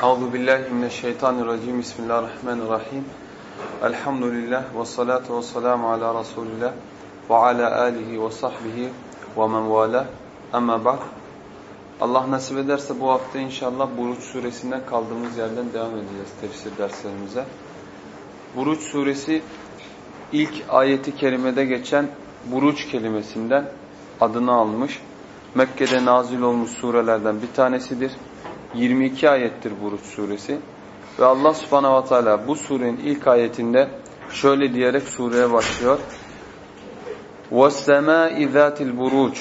Euzu billahi mineşşeytanirracim. Bismillahirrahmanirrahim. Elhamdülillah ve salatu ve selamu ala Resulillah ve ala alihi ve sahbihi ve men vala. Amma ba'd. Allah nasip ederse bu hafta inşallah Buruç suresinden kaldığımız yerden devam edeceğiz tefsir derslerimize. Buruç suresi ilk ayeti kerimede geçen Buruç kelimesinden adını almış. Mekke'de nazil olmuş surelerden bir tanesidir. 22 ayettir Buruç suresi. Ve Allah subhanahu ve teala bu surenin ilk ayetinde şöyle diyerek sureye başlıyor. وَالسَّمَاءِ ذَاتِ الْبُرُوجِ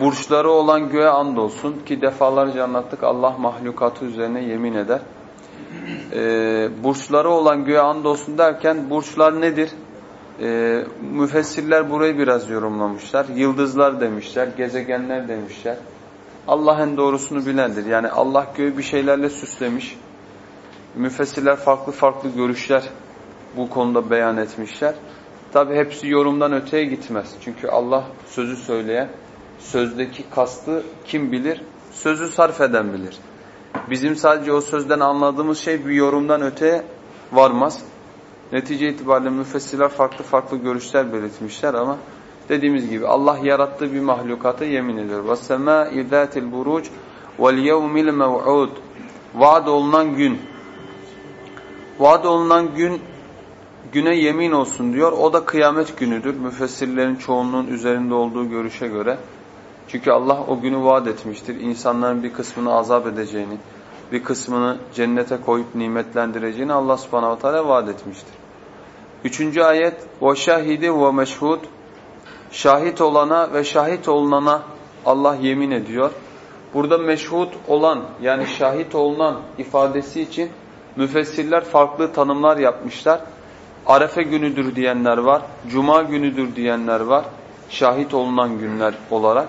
Burçları olan göğe andolsun ki defalarca anlattık Allah mahlukatı üzerine yemin eder. Ee, burçları olan göğe andolsun derken burçlar nedir? Ee, müfessirler burayı biraz yorumlamışlar. Yıldızlar demişler, gezegenler demişler. Allah en doğrusunu bilendir. Yani Allah göğü bir şeylerle süslemiş. Müfessirler farklı farklı görüşler bu konuda beyan etmişler. Tabi hepsi yorumdan öteye gitmez. Çünkü Allah sözü söyleyen, sözdeki kastı kim bilir? Sözü sarf eden bilir. Bizim sadece o sözden anladığımız şey bir yorumdan öteye varmaz. Netice itibariyle müfessirler farklı farklı görüşler belirtmişler ama dediğimiz gibi Allah yarattığı bir mahlukata yemin ediyor. وَالسَّمَاءِ ذَاتِ الْبُرُوجِ وَالْيَوْمِ الْمَوْعُودِ Vaad olunan gün. Vaad olunan gün güne yemin olsun diyor. O da kıyamet günüdür. Müfessirlerin çoğunluğun üzerinde olduğu görüşe göre. Çünkü Allah o günü vaat etmiştir. İnsanların bir kısmını azap edeceğini, bir kısmını cennete koyup nimetlendireceğini Allah subhanahu teala vaat etmiştir. Üçüncü ayet وَشَاهِدِ وَمَشْهُودِ Şahit olana ve şahit olunana Allah yemin ediyor. Burada meşhut olan yani şahit olunan ifadesi için müfessirler farklı tanımlar yapmışlar. Arefe günüdür diyenler var, cuma günüdür diyenler var, şahit olunan günler olarak.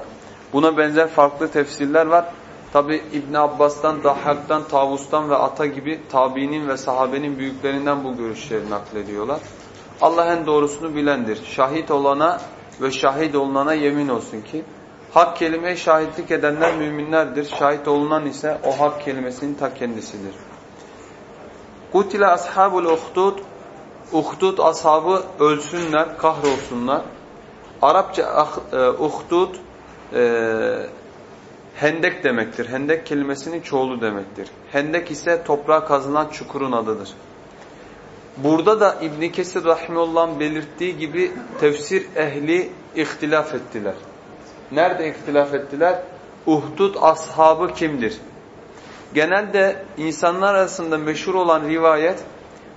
Buna benzer farklı tefsirler var. Tabi İbn Abbas'tan, Dahhak'tan, Tavus'tan ve Ata gibi tabiinin ve sahabenin büyüklerinden bu görüşleri naklediyorlar. Allah en doğrusunu bilendir. Şahit olana ve şahit olunana yemin olsun ki hak kelimeye şahitlik edenler müminlerdir. Şahit olunan ise o hak kelimesinin ta kendisidir. Kutile ashabul uhdud Uhdud ashabı ölsünler, kahrolsunlar. Arapça ah, e, uhdud e, hendek demektir. Hendek kelimesinin çoğulu demektir. Hendek ise toprağa kazılan çukurun adıdır. Burada da İbn Kesir rahimehullah'ın belirttiği gibi tefsir ehli ihtilaf ettiler. Nerede ihtilaf ettiler? Uhdud ashabı kimdir? Genelde insanlar arasında meşhur olan rivayet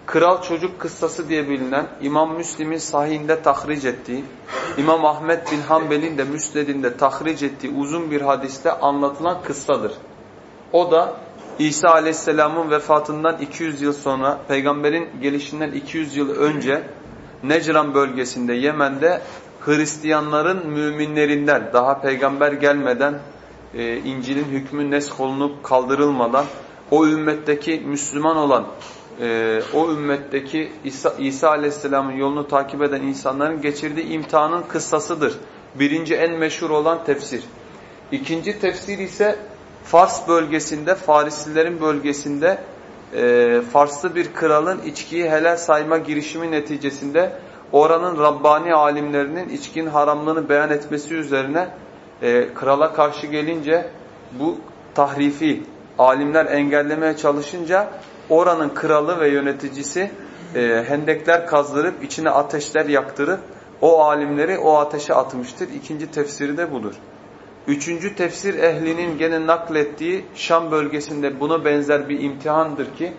Kral Çocuk Kıssası diye bilinen İmam Müslim'in sahihinde tahric ettiği, İmam Ahmet bin Hanbel'in de Müsned'inde tahric ettiği uzun bir hadiste anlatılan kıssadır. O da İsa Aleyhisselam'ın vefatından 200 yıl sonra, peygamberin gelişinden 200 yıl önce Necran bölgesinde Yemen'de Hristiyanların müminlerinden daha peygamber gelmeden e, İncil'in hükmü nesk olunup kaldırılmadan o ümmetteki Müslüman olan e, o ümmetteki İsa, İsa Aleyhisselam'ın yolunu takip eden insanların geçirdiği imtihanın kıssasıdır. Birinci en meşhur olan tefsir. İkinci tefsir ise Fars bölgesinde, Farisilerin bölgesinde e, Farslı bir kralın içkiyi helal sayma girişimi neticesinde oranın Rabbani alimlerinin içkinin haramlığını beyan etmesi üzerine e, krala karşı gelince bu tahrifi alimler engellemeye çalışınca oranın kralı ve yöneticisi e, hendekler kazdırıp içine ateşler yaktırıp o alimleri o ateşe atmıştır. İkinci tefsiri de budur. Üçüncü tefsir ehlinin gene naklettiği Şam bölgesinde buna benzer bir imtihandır ki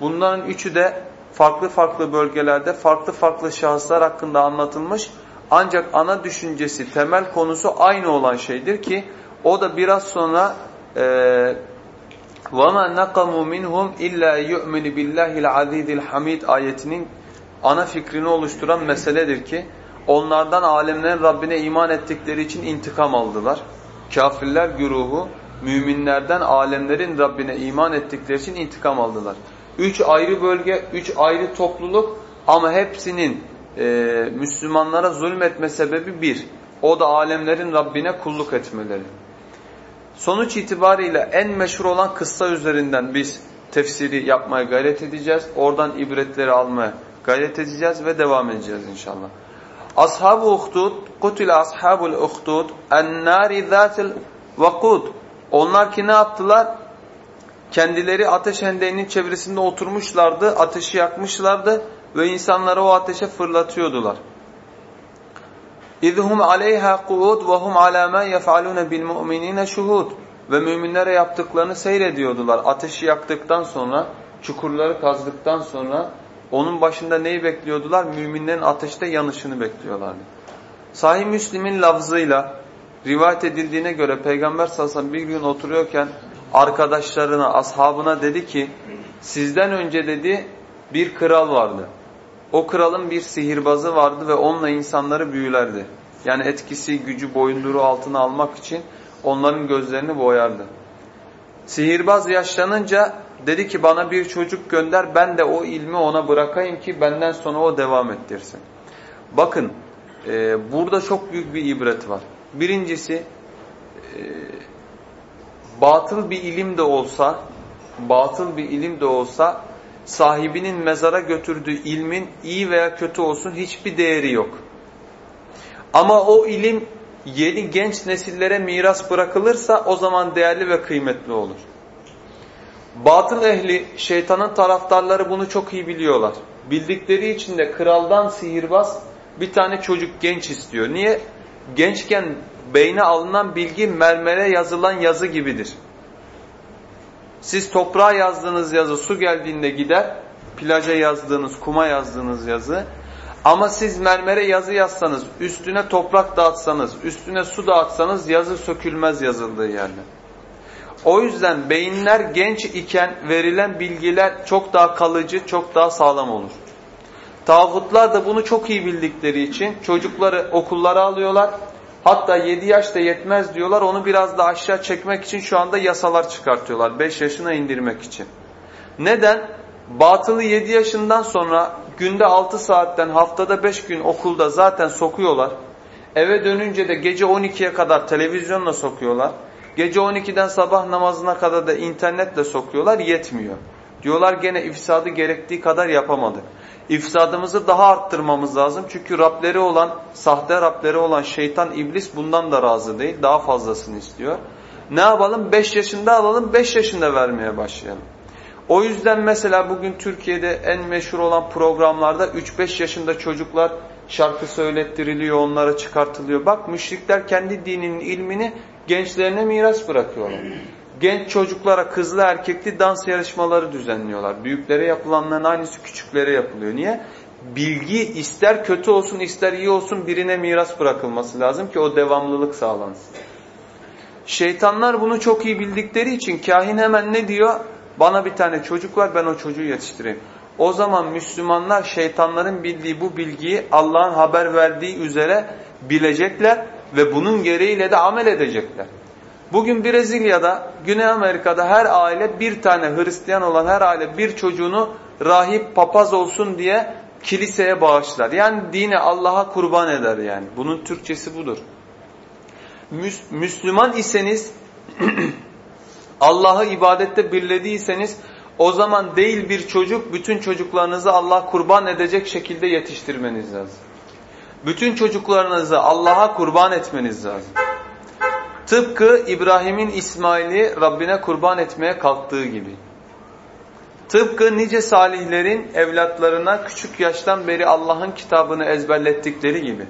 bunların üçü de farklı farklı bölgelerde farklı farklı şahıslar hakkında anlatılmış. Ancak ana düşüncesi, temel konusu aynı olan şeydir ki o da biraz sonra e, وَمَا نَقَمُوا مِنْهُمْ اِلَّا يُؤْمِنِ بِاللّٰهِ الْعَز۪يزِ الْحَمِيدِ ayetinin ana fikrini oluşturan meseledir ki onlardan alemlerin Rabbine iman ettikleri için intikam aldılar. Kafirler güruhu müminlerden alemlerin Rabbine iman ettikleri için intikam aldılar. Üç ayrı bölge, üç ayrı topluluk ama hepsinin e, Müslümanlara zulmetme sebebi bir. O da alemlerin Rabbine kulluk etmeleri. Sonuç itibariyle en meşhur olan kıssa üzerinden biz tefsiri yapmaya gayret edeceğiz. Oradan ibretleri almaya gayret edeceğiz ve devam edeceğiz inşallah. Ashab-ı uhdud, kutile ashabul uhdud, ennâri zâtil vakud. Onlar ki ne yaptılar? Kendileri ateş hendeğinin çevresinde oturmuşlardı, ateşi yakmışlardı ve insanları o ateşe fırlatıyordular. İzhum aleyha kuud ve hum ala ma yef'alun bil mu'minina şuhud. Ve müminlere yaptıklarını seyrediyordular. Ateşi yaktıktan sonra, çukurları kazdıktan sonra onun başında neyi bekliyordular? Müminlerin ateşte yanışını bekliyorlardı. Sahih Müslim'in lafzıyla rivayet edildiğine göre Peygamber sallallahu aleyhi ve sellem bir gün oturuyorken arkadaşlarına, ashabına dedi ki sizden önce dedi bir kral vardı. O kralın bir sihirbazı vardı ve onunla insanları büyülerdi. Yani etkisi, gücü, boyunduru altına almak için onların gözlerini boyardı. Sihirbaz yaşlanınca dedi ki bana bir çocuk gönder ben de o ilmi ona bırakayım ki benden sonra o devam ettirsin. Bakın e, burada çok büyük bir ibret var. Birincisi e, batıl bir ilim de olsa batıl bir ilim de olsa sahibinin mezara götürdüğü ilmin iyi veya kötü olsun hiçbir değeri yok. Ama o ilim yeni genç nesillere miras bırakılırsa o zaman değerli ve kıymetli olur. Batıl ehli, şeytanın taraftarları bunu çok iyi biliyorlar. Bildikleri için de kraldan sihirbaz bir tane çocuk genç istiyor. Niye? Gençken beyne alınan bilgi mermere yazılan yazı gibidir. Siz toprağa yazdığınız yazı su geldiğinde gider, plaja yazdığınız, kuma yazdığınız yazı. Ama siz mermere yazı yazsanız, üstüne toprak dağıtsanız, üstüne su dağıtsanız yazı sökülmez yazıldığı yerde. O yüzden beyinler genç iken verilen bilgiler çok daha kalıcı, çok daha sağlam olur. Tağutlar da bunu çok iyi bildikleri için çocukları okullara alıyorlar. Hatta 7 yaşta yetmez diyorlar. Onu biraz daha aşağı çekmek için şu anda yasalar çıkartıyorlar. 5 yaşına indirmek için. Neden? Batılı 7 yaşından sonra günde 6 saatten haftada 5 gün okulda zaten sokuyorlar. Eve dönünce de gece 12'ye kadar televizyonla sokuyorlar. Gece 12'den sabah namazına kadar da internetle sokuyorlar yetmiyor. Diyorlar gene ifsadı gerektiği kadar yapamadık. İfsadımızı daha arttırmamız lazım. Çünkü Rableri olan, sahte Rableri olan şeytan, iblis bundan da razı değil. Daha fazlasını istiyor. Ne yapalım? 5 yaşında alalım, 5 yaşında vermeye başlayalım. O yüzden mesela bugün Türkiye'de en meşhur olan programlarda 3-5 yaşında çocuklar şarkı söylettiriliyor, onlara çıkartılıyor. Bak müşrikler kendi dininin ilmini gençlerine miras bırakıyorlar. Genç çocuklara kızlı erkekli dans yarışmaları düzenliyorlar. Büyüklere yapılanların aynısı küçüklere yapılıyor. Niye? Bilgi ister kötü olsun ister iyi olsun birine miras bırakılması lazım ki o devamlılık sağlansın. Şeytanlar bunu çok iyi bildikleri için kahin hemen ne diyor? Bana bir tane çocuk var ben o çocuğu yetiştireyim. O zaman Müslümanlar şeytanların bildiği bu bilgiyi Allah'ın haber verdiği üzere bilecekler ve bunun gereğiyle de amel edecekler. Bugün Brezilya'da, Güney Amerika'da her aile bir tane Hristiyan olan her aile bir çocuğunu rahip papaz olsun diye kiliseye bağışlar. Yani dine Allah'a kurban eder yani. Bunun Türkçesi budur. Müslüman iseniz Allah'ı ibadette birlediyseniz o zaman değil bir çocuk bütün çocuklarınızı Allah kurban edecek şekilde yetiştirmeniz lazım. Bütün çocuklarınızı Allah'a kurban etmeniz lazım. Tıpkı İbrahim'in İsmail'i Rabbine kurban etmeye kalktığı gibi. Tıpkı nice salihlerin evlatlarına küçük yaştan beri Allah'ın kitabını ezberlettikleri gibi.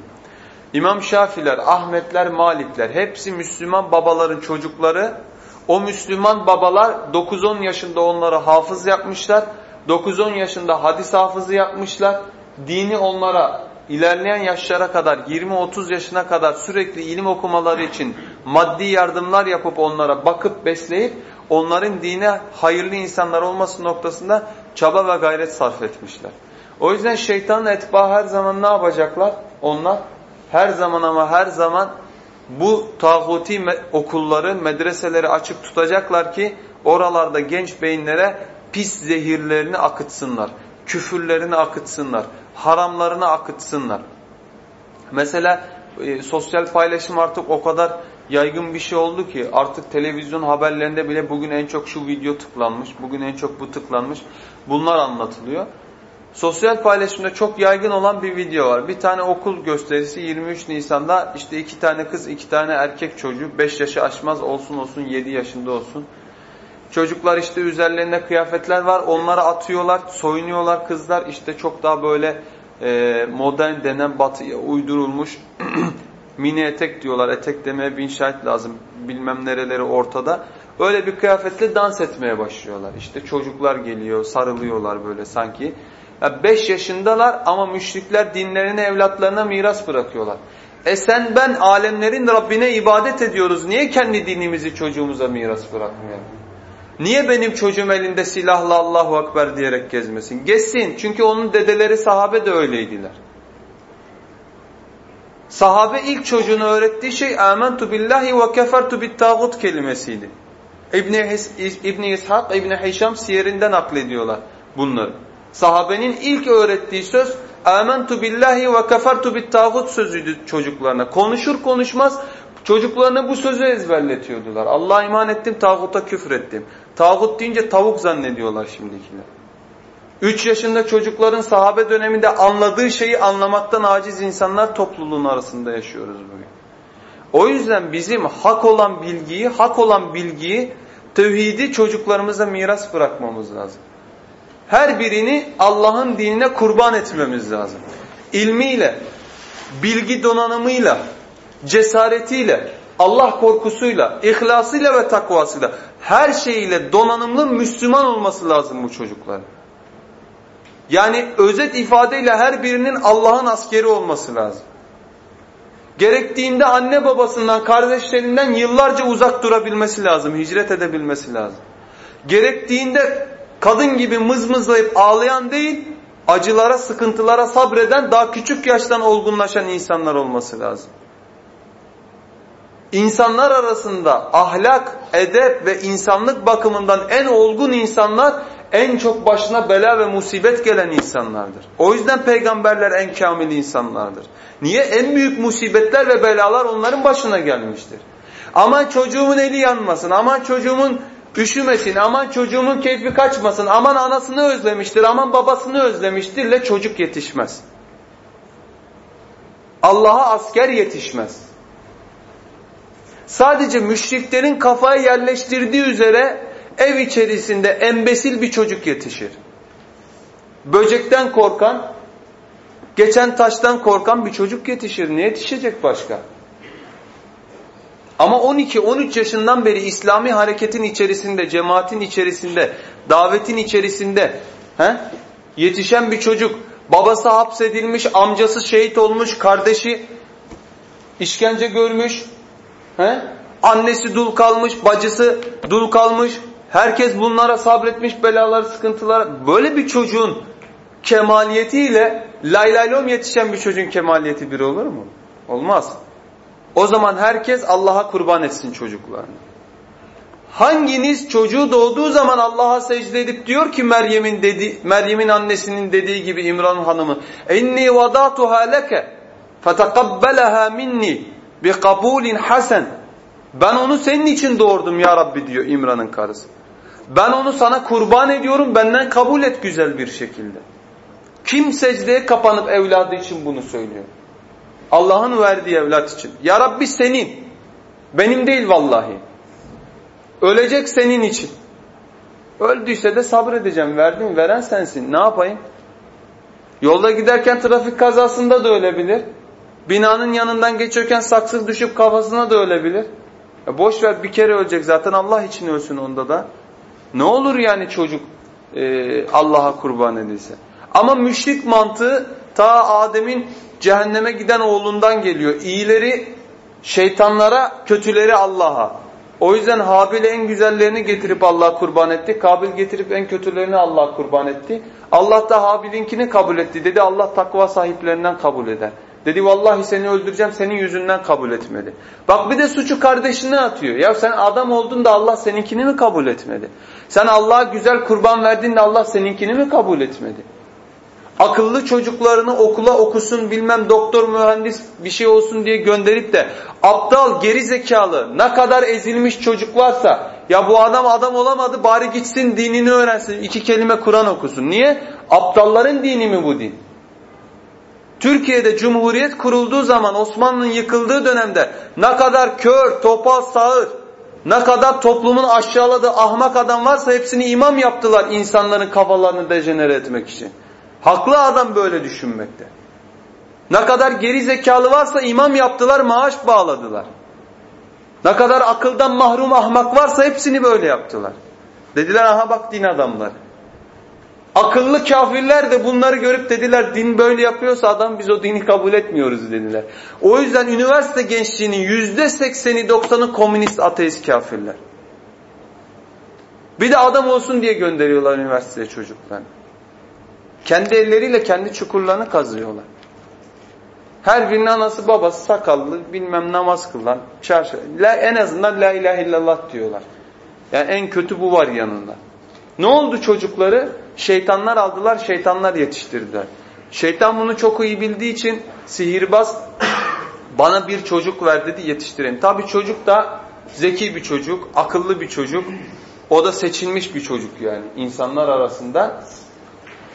İmam Şafiler, Ahmetler, Malikler hepsi Müslüman babaların çocukları. O Müslüman babalar 9-10 yaşında onları hafız yapmışlar. 9-10 yaşında hadis hafızı yapmışlar. Dini onlara ilerleyen yaşlara kadar 20-30 yaşına kadar sürekli ilim okumaları için maddi yardımlar yapıp onlara bakıp besleyip onların dine hayırlı insanlar olması noktasında çaba ve gayret sarf etmişler. O yüzden şeytanın etba her zaman ne yapacaklar? Onlar her zaman ama her zaman bu tağuti okulları, medreseleri açık tutacaklar ki oralarda genç beyinlere pis zehirlerini akıtsınlar, küfürlerini akıtsınlar, haramlarını akıtsınlar. Mesela e, sosyal paylaşım artık o kadar yaygın bir şey oldu ki artık televizyon haberlerinde bile bugün en çok şu video tıklanmış, bugün en çok bu tıklanmış. Bunlar anlatılıyor. Sosyal paylaşımda çok yaygın olan bir video var. Bir tane okul gösterisi 23 Nisan'da işte iki tane kız, iki tane erkek çocuğu 5 yaşı aşmaz olsun olsun 7 yaşında olsun. Çocuklar işte üzerlerinde kıyafetler var. Onları atıyorlar, soyunuyorlar kızlar. işte çok daha böyle e, modern denen batıya uydurulmuş mini etek diyorlar. Etek demeye bin şahit lazım. Bilmem nereleri ortada. Öyle bir kıyafetle dans etmeye başlıyorlar. İşte çocuklar geliyor, sarılıyorlar böyle sanki. 5 yaşındalar ama müşrikler dinlerini evlatlarına miras bırakıyorlar. E sen ben alemlerin Rabbine ibadet ediyoruz. Niye kendi dinimizi çocuğumuza miras bırakmayalım? Niye benim çocuğum elinde silahla Allahu Ekber diyerek gezmesin? Gezsin. Çünkü onun dedeleri sahabe de öyleydiler. Sahabe ilk çocuğuna öğrettiği şey amentu billahi ve kefertu bit tağut kelimesiydi. İbni, İbni İshak, İbni Hişam siyerinden naklediyorlar bunları. Sahabenin ilk öğrettiği söz amentu billahi ve kefertu bit tağut sözüydü çocuklarına. Konuşur konuşmaz çocuklarına bu sözü ezberletiyordular. Allah'a iman ettim, tağuta küfür ettim. Tağut deyince tavuk zannediyorlar şimdikiler. Üç yaşında çocukların sahabe döneminde anladığı şeyi anlamaktan aciz insanlar topluluğun arasında yaşıyoruz bugün. O yüzden bizim hak olan bilgiyi, hak olan bilgiyi, tevhidi çocuklarımıza miras bırakmamız lazım. Her birini Allah'ın dinine kurban etmemiz lazım. İlmiyle, bilgi donanımıyla, cesaretiyle, Allah korkusuyla, ihlasıyla ve takvasıyla, her şeyiyle donanımlı Müslüman olması lazım bu çocukların. Yani özet ifadeyle her birinin Allah'ın askeri olması lazım. Gerektiğinde anne babasından, kardeşlerinden yıllarca uzak durabilmesi lazım, hicret edebilmesi lazım. Gerektiğinde kadın gibi mızmızlayıp ağlayan değil, acılara, sıkıntılara sabreden, daha küçük yaştan olgunlaşan insanlar olması lazım. İnsanlar arasında ahlak, edep ve insanlık bakımından en olgun insanlar en çok başına bela ve musibet gelen insanlardır. O yüzden peygamberler en kamil insanlardır. Niye? En büyük musibetler ve belalar onların başına gelmiştir. Aman çocuğumun eli yanmasın, aman çocuğumun üşümesin, aman çocuğumun keyfi kaçmasın, aman anasını özlemiştir, aman babasını özlemiştirle çocuk yetişmez. Allah'a asker yetişmez. Sadece müşriklerin kafaya yerleştirdiği üzere ev içerisinde embesil bir çocuk yetişir. Böcekten korkan, geçen taştan korkan bir çocuk yetişir. Ne yetişecek başka? Ama 12-13 yaşından beri İslami hareketin içerisinde, cemaatin içerisinde, davetin içerisinde he? yetişen bir çocuk, babası hapsedilmiş, amcası şehit olmuş, kardeşi işkence görmüş, he? annesi dul kalmış, bacısı dul kalmış, Herkes bunlara sabretmiş belalar, sıkıntılar. Böyle bir çocuğun kemaliyetiyle laylaylom yetişen bir çocuğun kemaliyeti bir olur mu? Olmaz. O zaman herkes Allah'a kurban etsin çocuklarını. Hanginiz çocuğu doğduğu zaman Allah'a secde edip diyor ki Meryem'in dedi Meryem'in annesinin dediği gibi İmran hanımı inni vadatuha leke fetekabbelaha minni bi kabulin hasen ben onu senin için doğurdum ya Rabbi diyor İmran'ın karısı. Ben onu sana kurban ediyorum benden kabul et güzel bir şekilde. Kim secdeye kapanıp evladı için bunu söylüyor? Allah'ın verdiği evlat için. Ya Rabbi senin. Benim değil vallahi. Ölecek senin için. Öldüyse de sabredeceğim. Verdim veren sensin. Ne yapayım? Yolda giderken trafik kazasında da ölebilir. Binanın yanından geçiyorken saksı düşüp kafasına da ölebilir. Ya boş ver bir kere ölecek zaten Allah için ölsün onda da. Ne olur yani çocuk e, Allah'a kurban edilse. Ama müşrik mantığı ta Adem'in cehenneme giden oğlundan geliyor. İyileri şeytanlara, kötüleri Allah'a. O yüzden Habil en güzellerini getirip Allah'a kurban etti. Kabil getirip en kötülerini Allah'a kurban etti. Allah da Habil'inkini kabul etti. Dedi Allah takva sahiplerinden kabul eder. Dedi vallahi seni öldüreceğim senin yüzünden kabul etmedi. Bak bir de suçu kardeşine atıyor. Ya sen adam oldun da Allah seninkini mi kabul etmedi? Sen Allah'a güzel kurban verdin de Allah seninkini mi kabul etmedi? Akıllı çocuklarını okula okusun bilmem doktor mühendis bir şey olsun diye gönderip de aptal geri zekalı ne kadar ezilmiş çocuk varsa ya bu adam adam olamadı bari gitsin dinini öğrensin iki kelime Kur'an okusun. Niye? Aptalların dini mi bu din? Türkiye'de Cumhuriyet kurulduğu zaman Osmanlı'nın yıkıldığı dönemde ne kadar kör, topal, sağır, ne kadar toplumun aşağıladığı ahmak adam varsa hepsini imam yaptılar insanların kafalarını dejenere etmek için. Haklı adam böyle düşünmekte. Ne kadar geri zekalı varsa imam yaptılar, maaş bağladılar. Ne kadar akıldan mahrum ahmak varsa hepsini böyle yaptılar. Dediler aha bak din adamları. Akıllı kafirler de bunları görüp dediler din böyle yapıyorsa adam biz o dini kabul etmiyoruz dediler. O yüzden üniversite gençliğinin yüzde sekseni doksanı komünist ateist kafirler. Bir de adam olsun diye gönderiyorlar üniversiteye çocuklar. Kendi elleriyle kendi çukurlarını kazıyorlar. Her birinin anası babası sakallı bilmem namaz kılan çarşı. En azından la ilahe illallah diyorlar. Yani en kötü bu var yanında. Ne oldu çocukları? Şeytanlar aldılar, şeytanlar yetiştirdiler. Şeytan bunu çok iyi bildiği için sihirbaz bana bir çocuk ver dedi yetiştirin. Tabi çocuk da zeki bir çocuk, akıllı bir çocuk. O da seçilmiş bir çocuk yani insanlar arasında.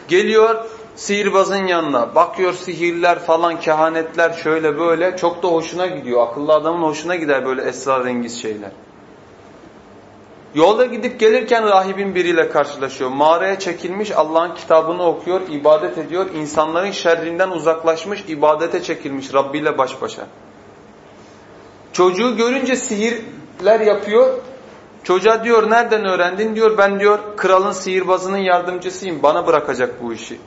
Geliyor sihirbazın yanına. Bakıyor sihirler falan, kehanetler şöyle böyle. Çok da hoşuna gidiyor. Akıllı adamın hoşuna gider böyle esrarengiz şeyler. Yolda gidip gelirken rahibin biriyle karşılaşıyor. Mağaraya çekilmiş Allah'ın kitabını okuyor, ibadet ediyor. İnsanların şerrinden uzaklaşmış, ibadete çekilmiş Rabbi ile baş başa. Çocuğu görünce sihirler yapıyor. Çocuğa diyor nereden öğrendin? Diyor ben diyor kralın sihirbazının yardımcısıyım. Bana bırakacak bu işi.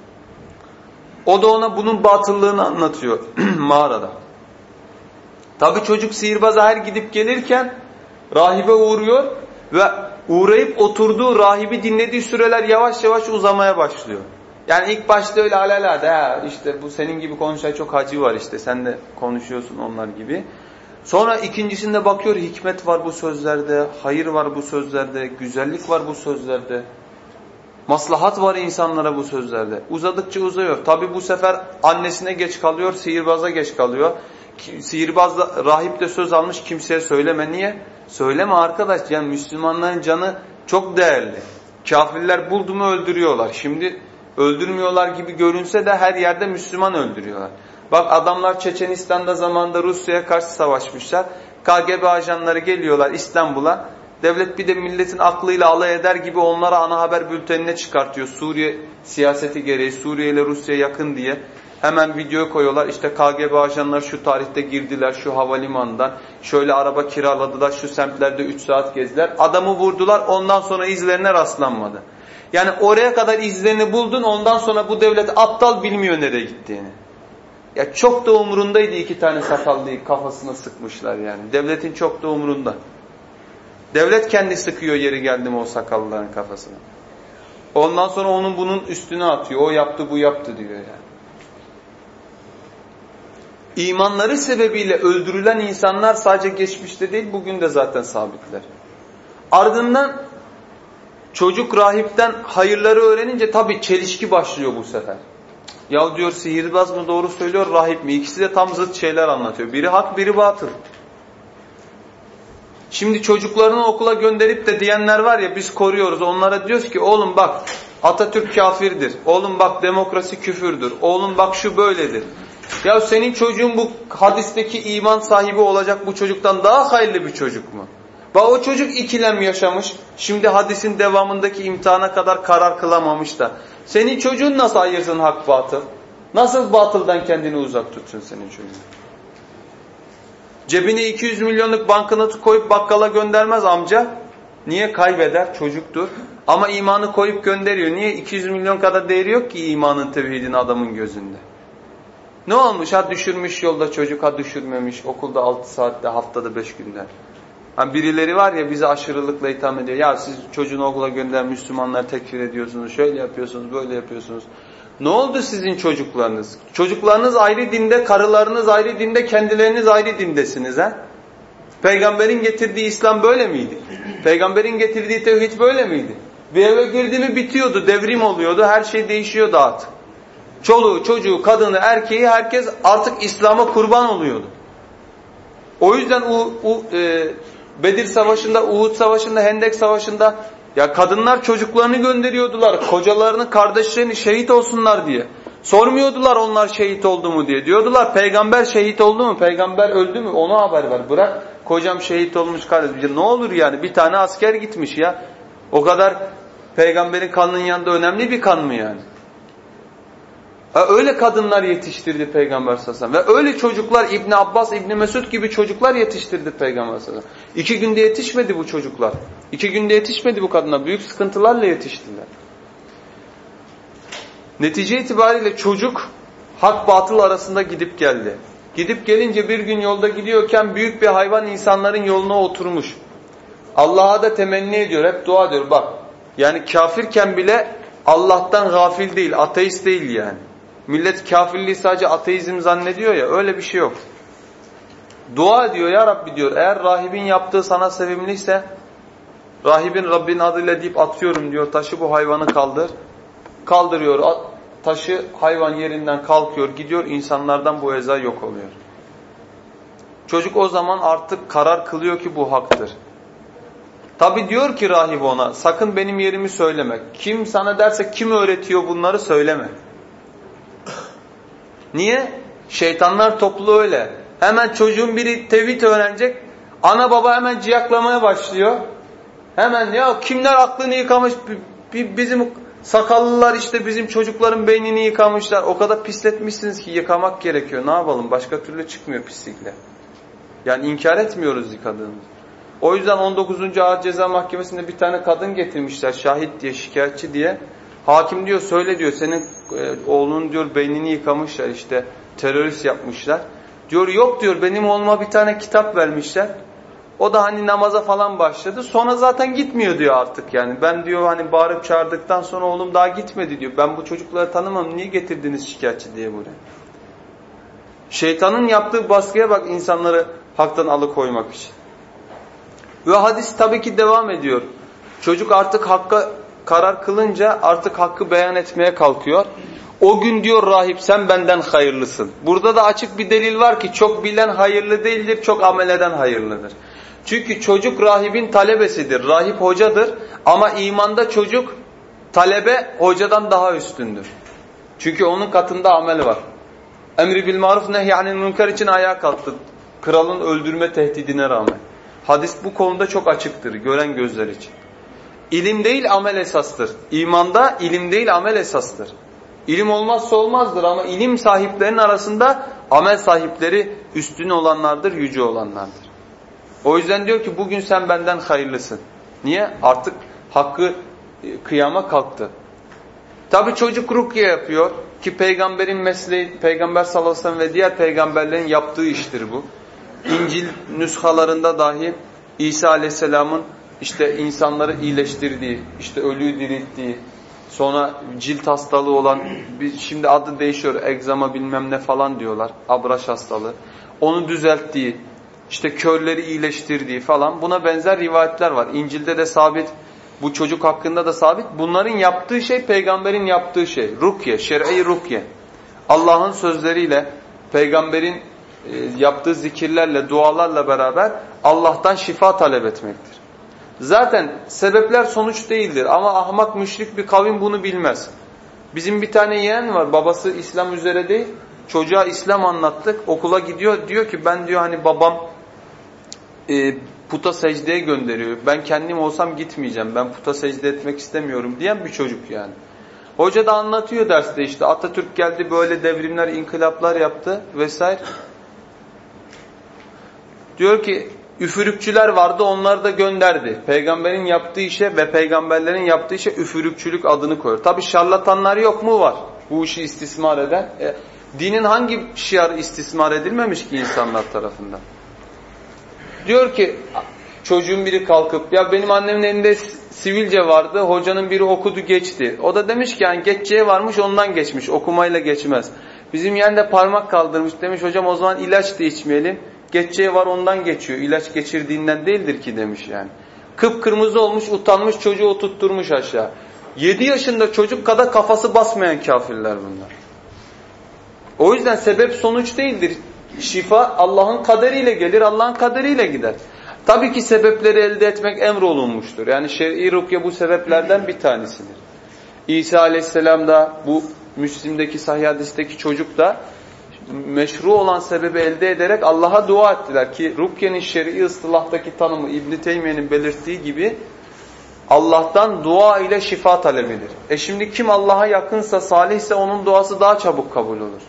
O da ona bunun batıllığını anlatıyor mağarada. Tabi çocuk sihirbaza her gidip gelirken rahibe uğruyor ve uğrayıp oturduğu rahibi dinlediği süreler yavaş yavaş uzamaya başlıyor. Yani ilk başta öyle alelade ha işte bu senin gibi konuşan çok hacı var işte sen de konuşuyorsun onlar gibi. Sonra ikincisinde bakıyor hikmet var bu sözlerde, hayır var bu sözlerde, güzellik var bu sözlerde. Maslahat var insanlara bu sözlerde. Uzadıkça uzıyor. Tabi bu sefer annesine geç kalıyor, sihirbaza geç kalıyor. Sihirbaz da, rahip de söz almış kimseye söyleme. Niye? Söyleme arkadaş. Yani Müslümanların canı çok değerli. Kafirler buldu mu öldürüyorlar. Şimdi öldürmüyorlar gibi görünse de her yerde Müslüman öldürüyorlar. Bak adamlar Çeçenistan'da zamanında Rusya'ya karşı savaşmışlar. KGB ajanları geliyorlar İstanbul'a. Devlet bir de milletin aklıyla alay eder gibi onlara ana haber bültenine çıkartıyor. Suriye siyaseti gereği Suriye ile Rusya yakın diye. Hemen video koyuyorlar. İşte KGB ajanları şu tarihte girdiler şu havalimanından. Şöyle araba kiraladılar. Şu semtlerde 3 saat gezdiler. Adamı vurdular. Ondan sonra izlerine rastlanmadı. Yani oraya kadar izlerini buldun. Ondan sonra bu devlet aptal bilmiyor nereye gittiğini. Ya çok da umurundaydı iki tane sakallıyı kafasına sıkmışlar yani. Devletin çok da umurunda. Devlet kendi sıkıyor yeri geldi o sakallıların kafasına. Ondan sonra onun bunun üstüne atıyor. O yaptı bu yaptı diyor yani. İmanları sebebiyle öldürülen insanlar sadece geçmişte değil bugün de zaten sabitler. Ardından çocuk rahipten hayırları öğrenince tabi çelişki başlıyor bu sefer. Ya diyor sihirbaz mı doğru söylüyor rahip mi? İkisi de tam zıt şeyler anlatıyor. Biri hak biri batıl. Şimdi çocuklarını okula gönderip de diyenler var ya biz koruyoruz. Onlara diyoruz ki oğlum bak Atatürk kafirdir. Oğlum bak demokrasi küfürdür. Oğlum bak şu böyledir. Ya senin çocuğun bu hadisteki iman sahibi olacak bu çocuktan daha hayırlı bir çocuk mu? Bak o çocuk ikilem yaşamış. Şimdi hadisin devamındaki imtihana kadar karar kılamamış da. Senin çocuğun nasıl ayırsın hak batıl? Nasıl batıldan kendini uzak tutsun senin çocuğun? Cebine 200 milyonluk banknotu koyup bakkala göndermez amca. Niye? Kaybeder, çocuktur. Ama imanı koyup gönderiyor. Niye? 200 milyon kadar değeri yok ki imanın, tevhidin adamın gözünde. Ne olmuş? Ha düşürmüş yolda çocuk, ha düşürmemiş. Okulda 6 saatte, haftada 5 günde. Ha birileri var ya bizi aşırılıkla itham ediyor. Ya siz çocuğunu okula gönder Müslümanları tekfir ediyorsunuz. Şöyle yapıyorsunuz, böyle yapıyorsunuz. Ne oldu sizin çocuklarınız? Çocuklarınız ayrı dinde, karılarınız ayrı dinde, kendileriniz ayrı dindesiniz ha? Peygamberin getirdiği İslam böyle miydi? Peygamberin getirdiği tevhid böyle miydi? Bir eve girdi mi bitiyordu, devrim oluyordu, her şey değişiyordu artık. Çoluğu, çocuğu, kadını, erkeği herkes artık İslam'a kurban oluyordu. O yüzden o, o e, Bedir Savaşı'nda, Uhud Savaşı'nda, Hendek Savaşı'nda ya kadınlar çocuklarını gönderiyordular. Kocalarını, kardeşlerini şehit olsunlar diye. Sormuyordular onlar şehit oldu mu diye. Diyordular peygamber şehit oldu mu? Peygamber öldü mü? Onu haber ver. Bırak kocam şehit olmuş kardeşim. Ne olur yani bir tane asker gitmiş ya. O kadar peygamberin kanının yanında önemli bir kan mı yani? Öyle kadınlar yetiştirdi Peygamber sallallahu aleyhi ve sellem. Ve öyle çocuklar İbn Abbas, İbn Mesud gibi çocuklar yetiştirdi Peygamber sallallahu aleyhi ve sellem. İki günde yetişmedi bu çocuklar. İki günde yetişmedi bu kadınlar. Büyük sıkıntılarla yetiştiler. Netice itibariyle çocuk hak batıl arasında gidip geldi. Gidip gelince bir gün yolda gidiyorken büyük bir hayvan insanların yoluna oturmuş. Allah'a da temenni ediyor, hep dua ediyor. Bak yani kafirken bile Allah'tan gafil değil, ateist değil yani. Millet kafirliği sadece ateizm zannediyor ya öyle bir şey yok. Dua ediyor ya Rabbi diyor eğer rahibin yaptığı sana sevimliyse rahibin Rabbin adıyla deyip atıyorum diyor taşı bu hayvanı kaldır. Kaldırıyor taşı hayvan yerinden kalkıyor gidiyor insanlardan bu eza yok oluyor. Çocuk o zaman artık karar kılıyor ki bu haktır. Tabi diyor ki rahip ona sakın benim yerimi söyleme. Kim sana derse kim öğretiyor bunları söyleme. Niye? Şeytanlar toplu öyle. Hemen çocuğun biri tevhid öğrenecek. Ana baba hemen ciyaklamaya başlıyor. Hemen ya kimler aklını yıkamış bizim sakallılar işte bizim çocukların beynini yıkamışlar. O kadar pisletmişsiniz ki yıkamak gerekiyor. Ne yapalım? Başka türlü çıkmıyor pislikle. Yani inkar etmiyoruz yıkadığımızı. O yüzden 19. Ağır Ceza Mahkemesi'nde bir tane kadın getirmişler şahit diye, şikayetçi diye. Hakim diyor söyle diyor senin e, oğlunun diyor beynini yıkamışlar işte terörist yapmışlar. Diyor yok diyor benim oğluma bir tane kitap vermişler. O da hani namaza falan başladı. Sonra zaten gitmiyor diyor artık yani. Ben diyor hani bağırıp çağırdıktan sonra oğlum daha gitmedi diyor. Ben bu çocukları tanımam. Niye getirdiniz şikayetçi diye buraya. Şeytanın yaptığı baskıya bak insanları haktan alıkoymak için. Ve hadis tabii ki devam ediyor. Çocuk artık hakka karar kılınca artık hakkı beyan etmeye kalkıyor. O gün diyor rahip sen benden hayırlısın. Burada da açık bir delil var ki çok bilen hayırlı değildir, çok amel eden hayırlıdır. Çünkü çocuk rahibin talebesidir, rahip hocadır ama imanda çocuk talebe hocadan daha üstündür. Çünkü onun katında amel var. Emri bil maruf nehyanil münker için ayağa kalktı. Kralın öldürme tehdidine rağmen. Hadis bu konuda çok açıktır gören gözler için. İlim değil amel esastır. İmanda ilim değil amel esastır. İlim olmazsa olmazdır ama ilim sahiplerinin arasında amel sahipleri üstün olanlardır, yüce olanlardır. O yüzden diyor ki bugün sen benden hayırlısın. Niye? Artık hakkı e, kıyama kalktı. Tabi çocuk rukye yapıyor ki peygamberin mesleği, peygamber sallallahu ve ve diğer peygamberlerin yaptığı iştir bu. İncil nüshalarında dahi İsa aleyhisselamın işte insanları iyileştirdiği, işte ölüyü dirilttiği, sonra cilt hastalığı olan, şimdi adı değişiyor, egzama bilmem ne falan diyorlar, abraş hastalığı. Onu düzelttiği, işte körleri iyileştirdiği falan buna benzer rivayetler var. İncil'de de sabit, bu çocuk hakkında da sabit. Bunların yaptığı şey peygamberin yaptığı şey. Rukye, şer'i rukye. Allah'ın sözleriyle, peygamberin e, yaptığı zikirlerle, dualarla beraber Allah'tan şifa talep etmektir. Zaten sebepler sonuç değildir ama ahmak müşrik bir kavim bunu bilmez. Bizim bir tane yeğen var babası İslam üzere değil. Çocuğa İslam anlattık okula gidiyor diyor ki ben diyor hani babam e, puta secdeye gönderiyor. Ben kendim olsam gitmeyeceğim ben puta secde etmek istemiyorum diyen bir çocuk yani. Hoca da anlatıyor derste işte Atatürk geldi böyle devrimler, inkılaplar yaptı vesaire. Diyor ki üfürükçüler vardı onları da gönderdi. Peygamberin yaptığı işe ve peygamberlerin yaptığı işe üfürükçülük adını koyuyor. Tabi şarlatanlar yok mu var bu işi istismar eden. E, dinin hangi şiarı istismar edilmemiş ki insanlar tarafından? Diyor ki çocuğun biri kalkıp ya benim annemin elinde sivilce vardı hocanın biri okudu geçti. O da demiş ki yani geçeceği varmış ondan geçmiş okumayla geçmez. Bizim yeğen parmak kaldırmış demiş hocam o zaman ilaç da içmeyelim. Geçeceği var ondan geçiyor. İlaç geçirdiğinden değildir ki demiş yani. Kıpkırmızı olmuş, utanmış çocuğu oturtturmuş aşağı. 7 yaşında çocuk kadar kafası basmayan kafirler bunlar. O yüzden sebep sonuç değildir. Şifa Allah'ın kaderiyle gelir, Allah'ın kaderiyle gider. Tabii ki sebepleri elde etmek emrolunmuştur. Yani şer'i rukye bu sebeplerden bir tanesidir. İsa aleyhisselam da bu Müslim'deki sahih hadisteki çocuk da meşru olan sebebi elde ederek Allah'a dua ettiler ki rukyenin şer'i ıstılahtaki tanımı İbn Teymiye'nin belirttiği gibi Allah'tan dua ile şifa talebidir. E şimdi kim Allah'a yakınsa, salihse onun duası daha çabuk kabul olur.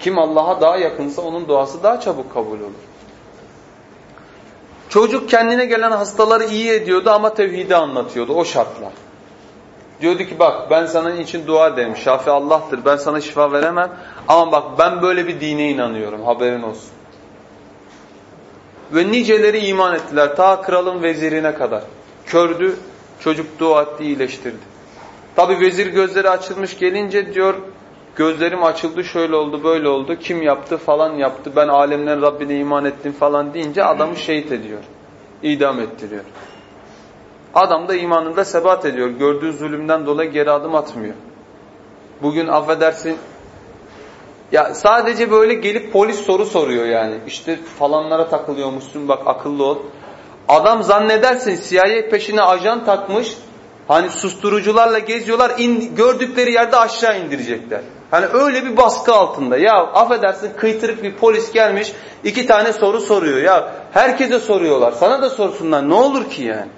Kim Allah'a daha yakınsa onun duası daha çabuk kabul olur. Çocuk kendine gelen hastaları iyi ediyordu ama tevhidi anlatıyordu o şartlar. Diyordu ki bak ben sana için dua ederim. Şafi Allah'tır. Ben sana şifa veremem. Ama bak ben böyle bir dine inanıyorum. Haberin olsun. Ve niceleri iman ettiler. Ta kralın vezirine kadar. Kördü. Çocuk dua etti iyileştirdi. Tabi vezir gözleri açılmış gelince diyor gözlerim açıldı şöyle oldu böyle oldu. Kim yaptı falan yaptı. Ben alemlerin Rabbine iman ettim falan deyince adamı şehit ediyor. İdam ettiriyor. Adam da imanında sebat ediyor. Gördüğü zulümden dolayı geri adım atmıyor. Bugün affedersin ya sadece böyle gelip polis soru soruyor yani. İşte falanlara takılıyormuşsun bak akıllı ol. Adam zannedersin CIA peşine ajan takmış. Hani susturucularla geziyorlar. In, gördükleri yerde aşağı indirecekler. Hani öyle bir baskı altında. Ya affedersin kıytırık bir polis gelmiş. iki tane soru soruyor. Ya herkese soruyorlar. Sana da sorsunlar. Ne olur ki yani?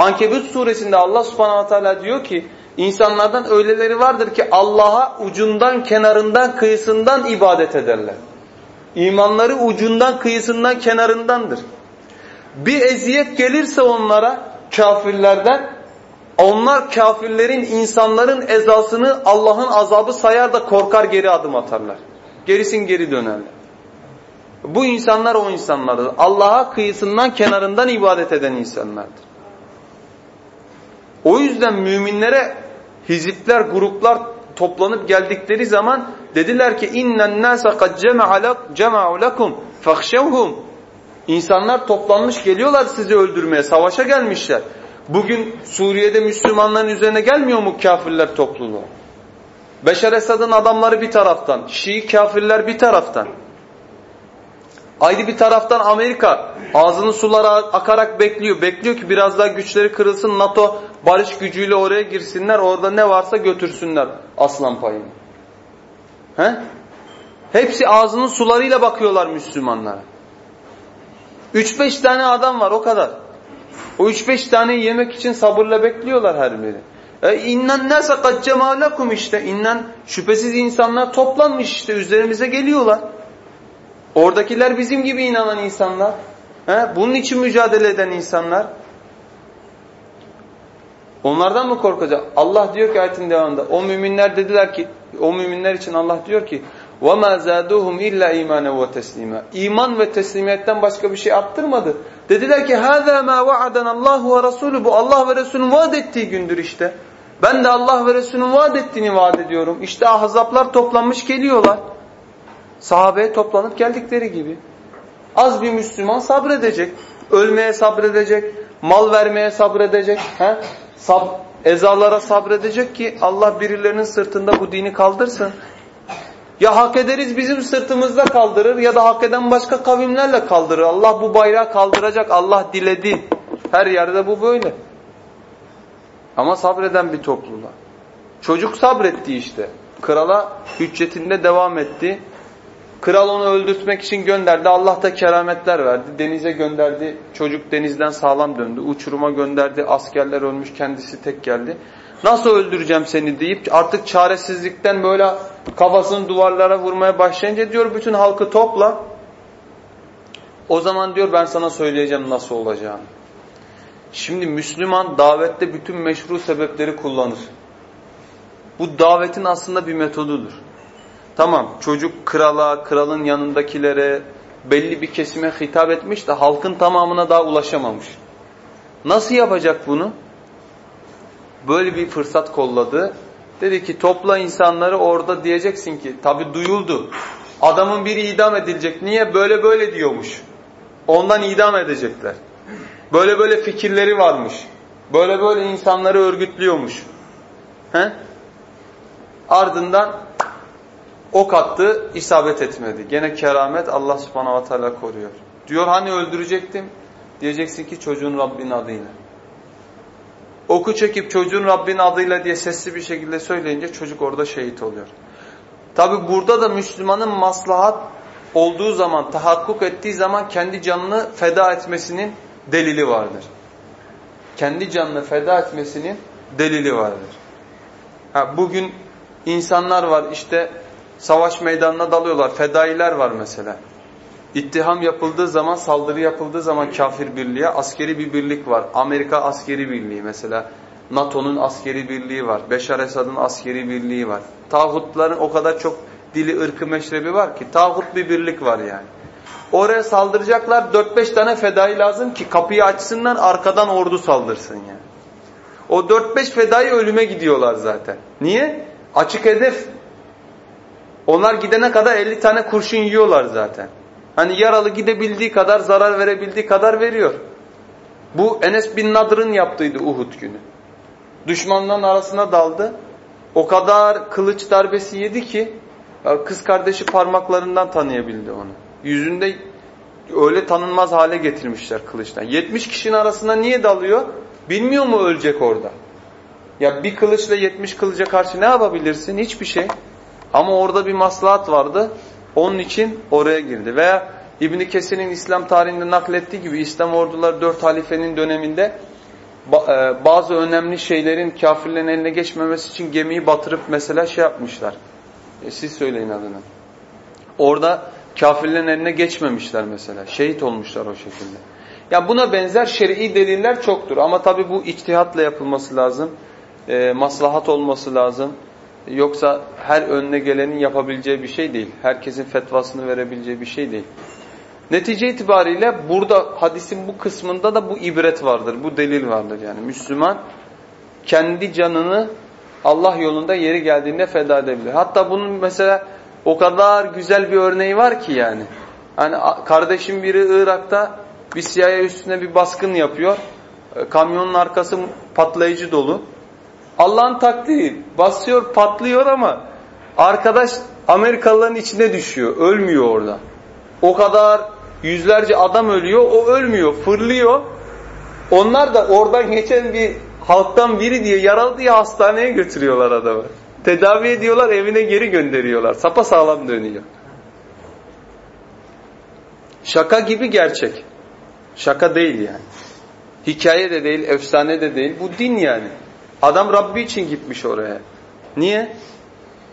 Ankebut suresinde Allah subhanahu teala diyor ki insanlardan öyleleri vardır ki Allah'a ucundan, kenarından, kıyısından ibadet ederler. İmanları ucundan, kıyısından, kenarındandır. Bir eziyet gelirse onlara kafirlerden onlar kafirlerin insanların ezasını Allah'ın azabı sayar da korkar geri adım atarlar. Gerisin geri dönerler. Bu insanlar o insanlardır. Allah'a kıyısından kenarından ibadet eden insanlardır. O yüzden müminlere hizipler, gruplar toplanıp geldikleri zaman dediler ki innen nase kad cema'u lekum fakhşevhum. İnsanlar toplanmış geliyorlar sizi öldürmeye, savaşa gelmişler. Bugün Suriye'de Müslümanların üzerine gelmiyor mu kafirler topluluğu? Beşer Esad'ın adamları bir taraftan, Şii kafirler bir taraftan. Ayrı bir taraftan Amerika ağzının sulara akarak bekliyor. Bekliyor ki biraz daha güçleri kırılsın NATO barış gücüyle oraya girsinler. Orada ne varsa götürsünler aslan payını. He? Hepsi ağzının sularıyla bakıyorlar Müslümanlara. 3-5 tane adam var o kadar. O 3-5 tane yemek için sabırla bekliyorlar her biri. E innen nase kad cemalakum işte. İnnen şüphesiz insanlar toplanmış işte üzerimize geliyorlar. Oradakiler bizim gibi inanan insanlar. He? Bunun için mücadele eden insanlar. Onlardan mı korkacak? Allah diyor ki ayetin devamında. O müminler dediler ki, o müminler için Allah diyor ki وَمَا زَادُوهُمْ اِلَّا اِيمَانًا وَتَسْلِيمًا İman ve teslimiyetten başka bir şey arttırmadı. Dediler ki هَذَا مَا وَعَدَنَ اللّٰهُ وَرَسُولُ Bu Allah ve Resulünün vaat ettiği gündür işte. Ben de Allah ve Resulünün vaat ettiğini vaat ediyorum. İşte ahzaplar toplanmış geliyorlar. Sahabeye toplanıp geldikleri gibi. Az bir Müslüman sabredecek. Ölmeye sabredecek. Mal vermeye sabredecek. He? Sab ezalara sabredecek ki Allah birilerinin sırtında bu dini kaldırsın. Ya hak ederiz bizim sırtımızda kaldırır ya da hak eden başka kavimlerle kaldırır. Allah bu bayrağı kaldıracak. Allah diledi. Her yerde bu böyle. Ama sabreden bir topluluğa. Çocuk sabretti işte. Krala hüccetinde devam etti. Kral onu öldürtmek için gönderdi. Allah da kerametler verdi. Denize gönderdi. Çocuk denizden sağlam döndü. Uçuruma gönderdi. Askerler ölmüş. Kendisi tek geldi. Nasıl öldüreceğim seni deyip artık çaresizlikten böyle kafasını duvarlara vurmaya başlayınca diyor bütün halkı topla. O zaman diyor ben sana söyleyeceğim nasıl olacağını. Şimdi Müslüman davette bütün meşru sebepleri kullanır. Bu davetin aslında bir metodudur. Tamam çocuk krala, kralın yanındakilere belli bir kesime hitap etmiş de halkın tamamına daha ulaşamamış. Nasıl yapacak bunu? Böyle bir fırsat kolladı. Dedi ki topla insanları orada diyeceksin ki tabi duyuldu. Adamın biri idam edilecek. Niye? Böyle böyle diyormuş. Ondan idam edecekler. Böyle böyle fikirleri varmış. Böyle böyle insanları örgütlüyormuş. He? Ardından Ok attı, isabet etmedi. Gene keramet Allah subhanahu wa ta'ala koruyor. Diyor hani öldürecektim? Diyeceksin ki çocuğun Rabbin adıyla. Oku çekip çocuğun Rabbin adıyla diye sesli bir şekilde söyleyince çocuk orada şehit oluyor. Tabi burada da Müslümanın maslahat olduğu zaman, tahakkuk ettiği zaman kendi canını feda etmesinin delili vardır. Kendi canını feda etmesinin delili vardır. Ha, bugün insanlar var işte savaş meydanına dalıyorlar. Fedailer var mesela. İttiham yapıldığı zaman, saldırı yapıldığı zaman kafir birliğe askeri bir birlik var. Amerika askeri birliği mesela. NATO'nun askeri birliği var. Beşar Esad'ın askeri birliği var. Tağutların o kadar çok dili, ırkı, meşrebi var ki tağut bir birlik var yani. Oraya saldıracaklar 4-5 tane fedai lazım ki kapıyı açsınlar arkadan ordu saldırsın yani. O 4-5 fedai ölüme gidiyorlar zaten. Niye? Açık hedef. Onlar gidene kadar 50 tane kurşun yiyorlar zaten. Hani yaralı gidebildiği kadar, zarar verebildiği kadar veriyor. Bu Enes bin Nadır'ın yaptığıydı Uhud günü. Düşmanların arasına daldı. O kadar kılıç darbesi yedi ki kız kardeşi parmaklarından tanıyabildi onu. Yüzünde öyle tanınmaz hale getirmişler kılıçtan. 70 kişinin arasında niye dalıyor? Bilmiyor mu ölecek orada? Ya bir kılıçla 70 kılıca karşı ne yapabilirsin? Hiçbir şey. Ama orada bir maslahat vardı. Onun için oraya girdi. Veya İbn Kesir'in İslam tarihinde naklettiği gibi İslam orduları dört halifenin döneminde e, bazı önemli şeylerin kafirlerin eline geçmemesi için gemiyi batırıp mesela şey yapmışlar. E siz söyleyin adını. Orada kafirlerin eline geçmemişler mesela. Şehit olmuşlar o şekilde. Ya buna benzer şer'i deliller çoktur ama tabi bu içtihatla yapılması lazım. E, maslahat olması lazım. Yoksa her önüne gelenin yapabileceği bir şey değil. Herkesin fetvasını verebileceği bir şey değil. Netice itibariyle burada hadisin bu kısmında da bu ibret vardır, bu delil vardır yani. Müslüman kendi canını Allah yolunda yeri geldiğinde feda edebilir. Hatta bunun mesela o kadar güzel bir örneği var ki yani. Hani kardeşim biri Irak'ta bir CIA üstüne bir baskın yapıyor. E, kamyonun arkası patlayıcı dolu. Allah'ın takdiri basıyor patlıyor ama arkadaş Amerikalıların içine düşüyor. Ölmüyor orada. O kadar yüzlerce adam ölüyor. O ölmüyor. Fırlıyor. Onlar da oradan geçen bir halktan biri diye yaralı diye hastaneye götürüyorlar adamı. Tedavi ediyorlar evine geri gönderiyorlar. Sapa sağlam dönüyor. Şaka gibi gerçek. Şaka değil yani. Hikaye de değil, efsane de değil. Bu din yani. Adam Rabbi için gitmiş oraya. Niye?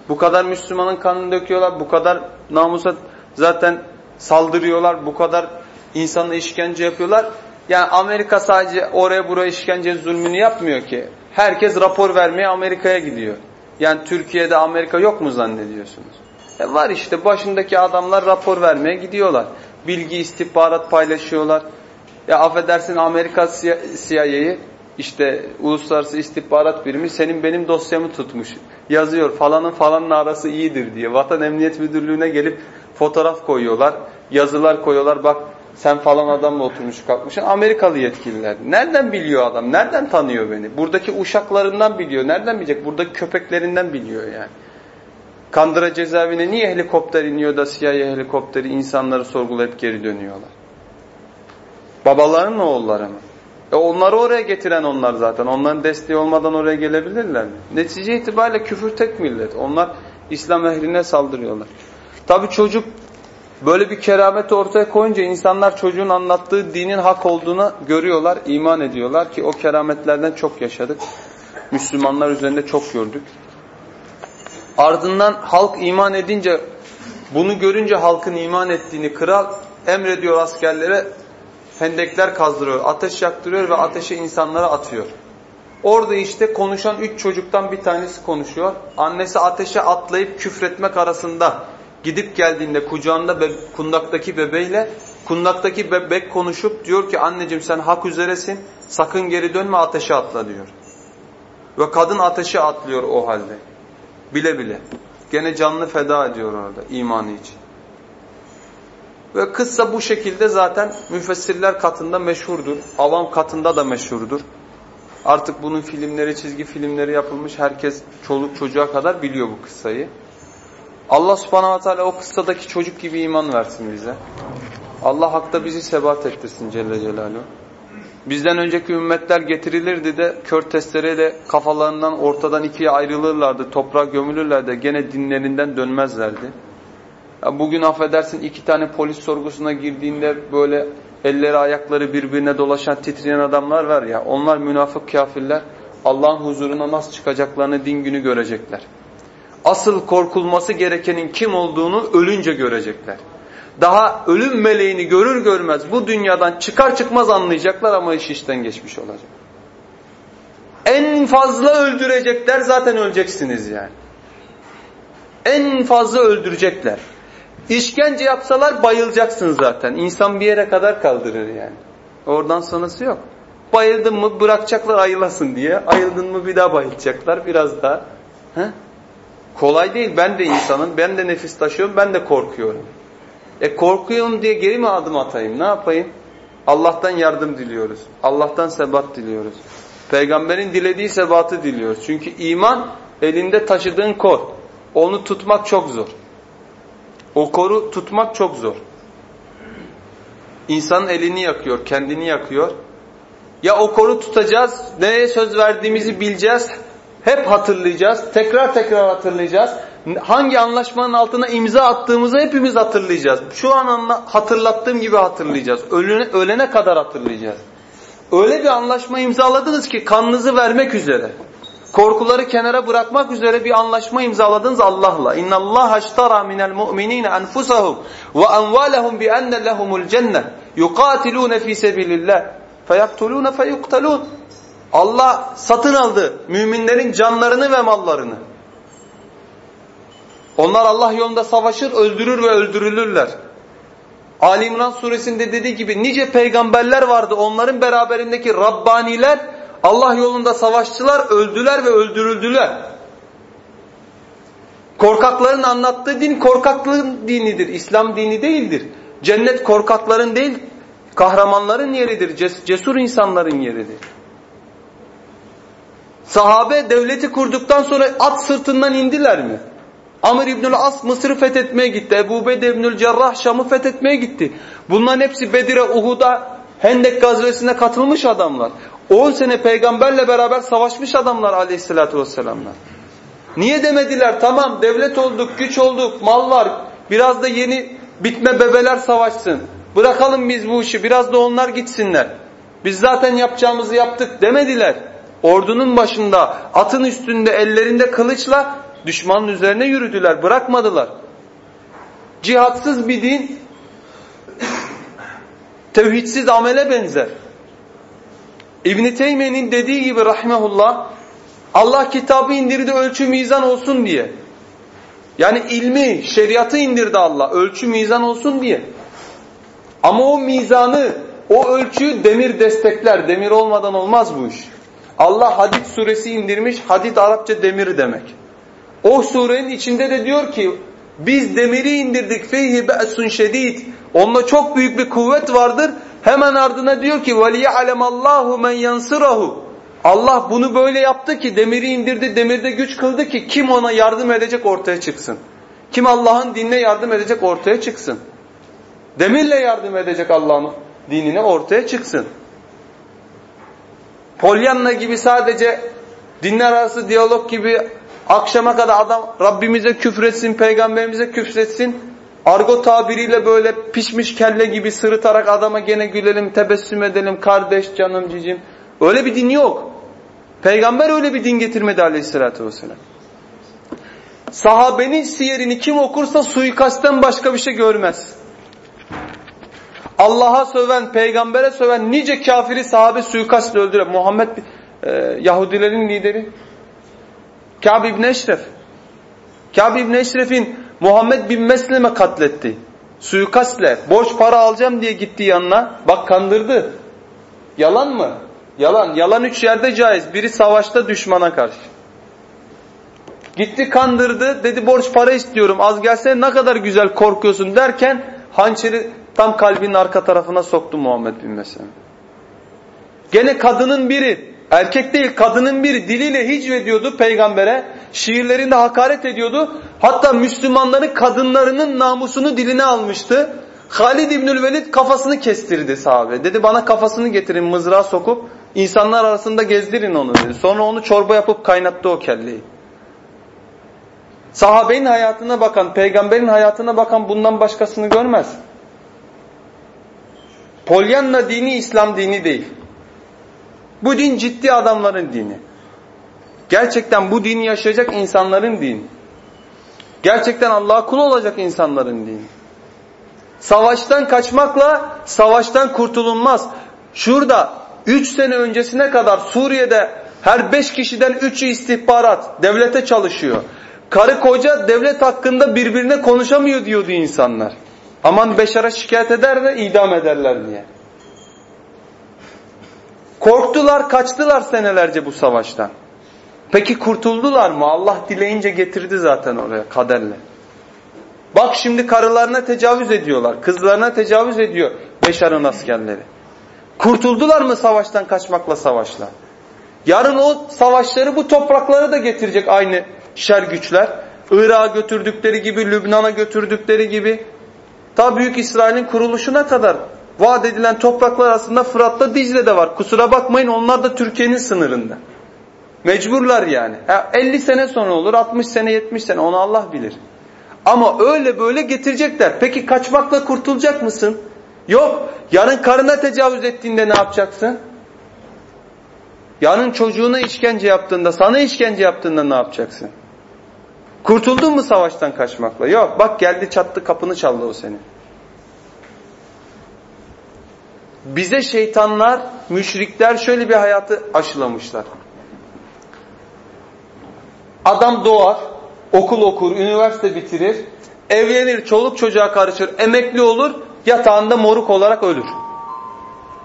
Bu kadar Müslümanın kanını döküyorlar, bu kadar namusa zaten saldırıyorlar, bu kadar insanı işkence yapıyorlar. Yani Amerika sadece oraya buraya işkence zulmünü yapmıyor ki. Herkes rapor vermeye Amerika'ya gidiyor. Yani Türkiye'de Amerika yok mu zannediyorsunuz? E var işte başındaki adamlar rapor vermeye gidiyorlar. Bilgi, istihbarat paylaşıyorlar. Ya affedersin Amerika CIA'yı işte uluslararası istihbarat birimi senin benim dosyamı tutmuş. Yazıyor falanın falanın arası iyidir diye. Vatan Emniyet Müdürlüğü'ne gelip fotoğraf koyuyorlar. Yazılar koyuyorlar. Bak sen falan adamla oturmuş kalkmışsın. Amerikalı yetkililer. Nereden biliyor adam? Nereden tanıyor beni? Buradaki uşaklarından biliyor. Nereden bilecek? Buradaki köpeklerinden biliyor yani. Kandıra cezaevine niye helikopter iniyor da CIA helikopteri insanları sorgulayıp geri dönüyorlar? Babaların oğulları mı? E onları oraya getiren onlar zaten. Onların desteği olmadan oraya gelebilirler mi? Netice itibariyle küfür tek millet. Onlar İslam ehline saldırıyorlar. Tabi çocuk böyle bir kerameti ortaya koyunca insanlar çocuğun anlattığı dinin hak olduğunu görüyorlar, iman ediyorlar ki o kerametlerden çok yaşadık. Müslümanlar üzerinde çok gördük. Ardından halk iman edince, bunu görünce halkın iman ettiğini kral emrediyor askerlere hendekler kazdırıyor, ateş yaktırıyor ve ateşe insanlara atıyor. Orada işte konuşan üç çocuktan bir tanesi konuşuyor. Annesi ateşe atlayıp küfretmek arasında gidip geldiğinde kucağında be kundaktaki bebeğiyle kundaktaki bebek konuşup diyor ki anneciğim sen hak üzeresin sakın geri dönme ateşe atla diyor. Ve kadın ateşe atlıyor o halde. Bile bile. Gene canını feda ediyor orada imanı için. Ve kıssa bu şekilde zaten müfessirler katında meşhurdur. Avam katında da meşhurdur. Artık bunun filmleri, çizgi filmleri yapılmış. Herkes çoluk çocuğa kadar biliyor bu kıssayı. Allah subhanahu teala o kıssadaki çocuk gibi iman versin bize. Allah hakta bizi sebat ettirsin Celle Celaluhu. Bizden önceki ümmetler getirilirdi de kör testereyle kafalarından ortadan ikiye ayrılırlardı, toprağa gömülürlerdi, gene dinlerinden dönmezlerdi. Bugün affedersin iki tane polis sorgusuna girdiğinde böyle elleri ayakları birbirine dolaşan titreyen adamlar var ya onlar münafık kafirler Allah'ın huzuruna nasıl çıkacaklarını din günü görecekler. Asıl korkulması gerekenin kim olduğunu ölünce görecekler. Daha ölüm meleğini görür görmez bu dünyadan çıkar çıkmaz anlayacaklar ama iş işten geçmiş olacak. En fazla öldürecekler zaten öleceksiniz yani. En fazla öldürecekler. İşkence yapsalar bayılacaksın zaten. İnsan bir yere kadar kaldırır yani. Oradan sonrası yok. Bayıldın mı bırakacaklar ayılasın diye. Ayıldın mı bir daha bayılacaklar biraz daha. He? Kolay değil. Ben de insanım. Ben de nefis taşıyorum. Ben de korkuyorum. E korkuyorum diye geri mi adım atayım? Ne yapayım? Allah'tan yardım diliyoruz. Allah'tan sebat diliyoruz. Peygamberin dilediği sebatı diliyoruz. Çünkü iman elinde taşıdığın kor. Onu tutmak çok zor. O koru tutmak çok zor. İnsanın elini yakıyor, kendini yakıyor. Ya o koru tutacağız, neye söz verdiğimizi bileceğiz, hep hatırlayacağız, tekrar tekrar hatırlayacağız. Hangi anlaşmanın altına imza attığımızı hepimiz hatırlayacağız. Şu an hatırlattığım gibi hatırlayacağız. Ölene, ölene kadar hatırlayacağız. Öyle bir anlaşma imzaladınız ki kanınızı vermek üzere. Korkuları kenara bırakmak üzere bir anlaşma imzaladınız Allah'la. İnna Allah ashtara minel mu'minina enfusahum ve amwalahum bi enne lehumul cennet. Yuqatilun fi sabilillah feyaktulun feyuktalun. Allah satın aldı müminlerin canlarını ve mallarını. Onlar Allah yolunda savaşır, öldürür ve öldürülürler. Ali İmran suresinde dediği gibi nice peygamberler vardı. Onların beraberindeki Rabbaniler Allah yolunda savaşçılar öldüler ve öldürüldüler. Korkakların anlattığı din korkaklığın dinidir. İslam dini değildir. Cennet korkakların değil, kahramanların yeridir. Cesur insanların yeridir. Sahabe devleti kurduktan sonra at sırtından indiler mi? Amr İbnül As Mısır'ı fethetmeye gitti. Ebu Bede İbnül Cerrah Şam'ı fethetmeye gitti. Bunların hepsi Bedir'e, Uhud'a, Hendek gazvesine katılmış adamlar. 10 sene peygamberle beraber savaşmış adamlar aleyhissalatü vesselamlar. Niye demediler tamam devlet olduk, güç olduk, mal var. Biraz da yeni bitme bebeler savaşsın. Bırakalım biz bu işi biraz da onlar gitsinler. Biz zaten yapacağımızı yaptık demediler. Ordunun başında atın üstünde ellerinde kılıçla düşmanın üzerine yürüdüler bırakmadılar. Cihatsız bir din tevhidsiz amele benzer. İbn Teymiye'nin dediği gibi rahmetullah Allah kitabı indirdi ölçü mizan olsun diye. Yani ilmi, şeriatı indirdi Allah ölçü mizan olsun diye. Ama o mizanı, o ölçüyü demir destekler. Demir olmadan olmaz bu iş. Allah Hadid suresi indirmiş. Hadid Arapça demir demek. O surenin içinde de diyor ki biz demiri indirdik feyhi be'sun şedid. Onda çok büyük bir kuvvet vardır. Hemen ardına diyor ki وَلِيَعْلَمَ اللّٰهُ مَنْ يَنْصِرَهُ Allah bunu böyle yaptı ki demiri indirdi, demirde güç kıldı ki kim ona yardım edecek ortaya çıksın. Kim Allah'ın dinine yardım edecek ortaya çıksın. Demirle yardım edecek Allah'ın dinine ortaya çıksın. Polyanna gibi sadece dinler arası diyalog gibi akşama kadar adam Rabbimize küfretsin, peygamberimize küfretsin Argo tabiriyle böyle pişmiş kelle gibi sırıtarak adama gene gülelim, tebessüm edelim, kardeş, canım, cicim. Öyle bir din yok. Peygamber öyle bir din getirmedi aleyhissalatü vesselam. Sahabenin siyerini kim okursa suikastten başka bir şey görmez. Allah'a söven, peygambere söven nice kafiri sahabe suikastla öldüren Muhammed e, Yahudilerin lideri Kâb İbn Eşref. Kâb İbn Eşref'in Muhammed bin Meslem'e katletti. Suikastle borç para alacağım diye gitti yanına. Bak kandırdı. Yalan mı? Yalan. Yalan üç yerde caiz. Biri savaşta düşmana karşı. Gitti kandırdı. Dedi borç para istiyorum. Az gelse ne kadar güzel korkuyorsun derken hançeri tam kalbinin arka tarafına soktu Muhammed bin Meslem. Gene kadının biri Erkek değil kadının biri diliyle hicvediyordu peygambere. Şiirlerinde hakaret ediyordu. Hatta Müslümanların kadınlarının namusunu diline almıştı. Halid İbnül Velid kafasını kestirdi sahabe. Dedi bana kafasını getirin mızrağa sokup insanlar arasında gezdirin onu dedi. Sonra onu çorba yapıp kaynattı o kelleyi. Sahabenin hayatına bakan, peygamberin hayatına bakan bundan başkasını görmez. Polyanna dini İslam dini değil. Bu din ciddi adamların dini. Gerçekten bu dini yaşayacak insanların dini. Gerçekten Allah'a kul olacak insanların dini. Savaştan kaçmakla savaştan kurtulunmaz. Şurada 3 sene öncesine kadar Suriye'de her 5 kişiden 3'ü istihbarat, devlete çalışıyor. Karı koca devlet hakkında birbirine konuşamıyor diyordu insanlar. Aman Beşar'a şikayet eder ve idam ederler diye. Korktular, kaçtılar senelerce bu savaştan. Peki kurtuldular mı? Allah dileyince getirdi zaten oraya kaderle. Bak şimdi karılarına tecavüz ediyorlar. Kızlarına tecavüz ediyor Beşar'ın askerleri. Kurtuldular mı savaştan kaçmakla savaşla? Yarın o savaşları bu topraklara da getirecek aynı şer güçler. Irak'a götürdükleri gibi, Lübnan'a götürdükleri gibi. Ta Büyük İsrail'in kuruluşuna kadar vaat edilen topraklar arasında Fırat'ta Dicle'de var. Kusura bakmayın onlar da Türkiye'nin sınırında. Mecburlar yani. 50 sene sonra olur, 60 sene, 70 sene onu Allah bilir. Ama öyle böyle getirecekler. Peki kaçmakla kurtulacak mısın? Yok. Yarın karına tecavüz ettiğinde ne yapacaksın? Yarın çocuğuna işkence yaptığında, sana işkence yaptığında ne yapacaksın? Kurtuldun mu savaştan kaçmakla? Yok. Bak geldi çattı kapını çaldı o senin. Bize şeytanlar, müşrikler şöyle bir hayatı aşılamışlar. Adam doğar, okul okur, üniversite bitirir, evlenir, çoluk çocuğa karışır, emekli olur, yatağında moruk olarak ölür.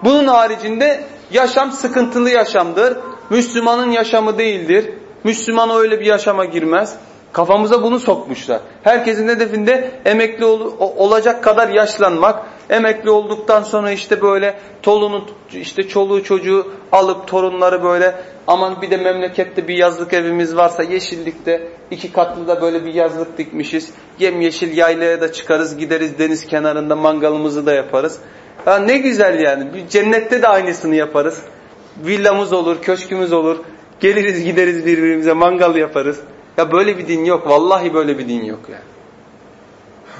Bunun haricinde yaşam sıkıntılı yaşamdır. Müslümanın yaşamı değildir. Müslüman öyle bir yaşama girmez. Kafamıza bunu sokmuşlar. Herkesin hedefinde emekli ol, olacak kadar yaşlanmak, emekli olduktan sonra işte böyle tolunu işte çoluğu çocuğu alıp torunları böyle aman bir de memlekette bir yazlık evimiz varsa yeşillikte iki katlı da böyle bir yazlık dikmişiz. Yem yeşil yaylaya da çıkarız gideriz deniz kenarında mangalımızı da yaparız. Ha ne güzel yani. Cennette de aynısını yaparız. Villamız olur, köşkümüz olur. Geliriz gideriz birbirimize mangal yaparız. Ya böyle bir din yok. Vallahi böyle bir din yok yani.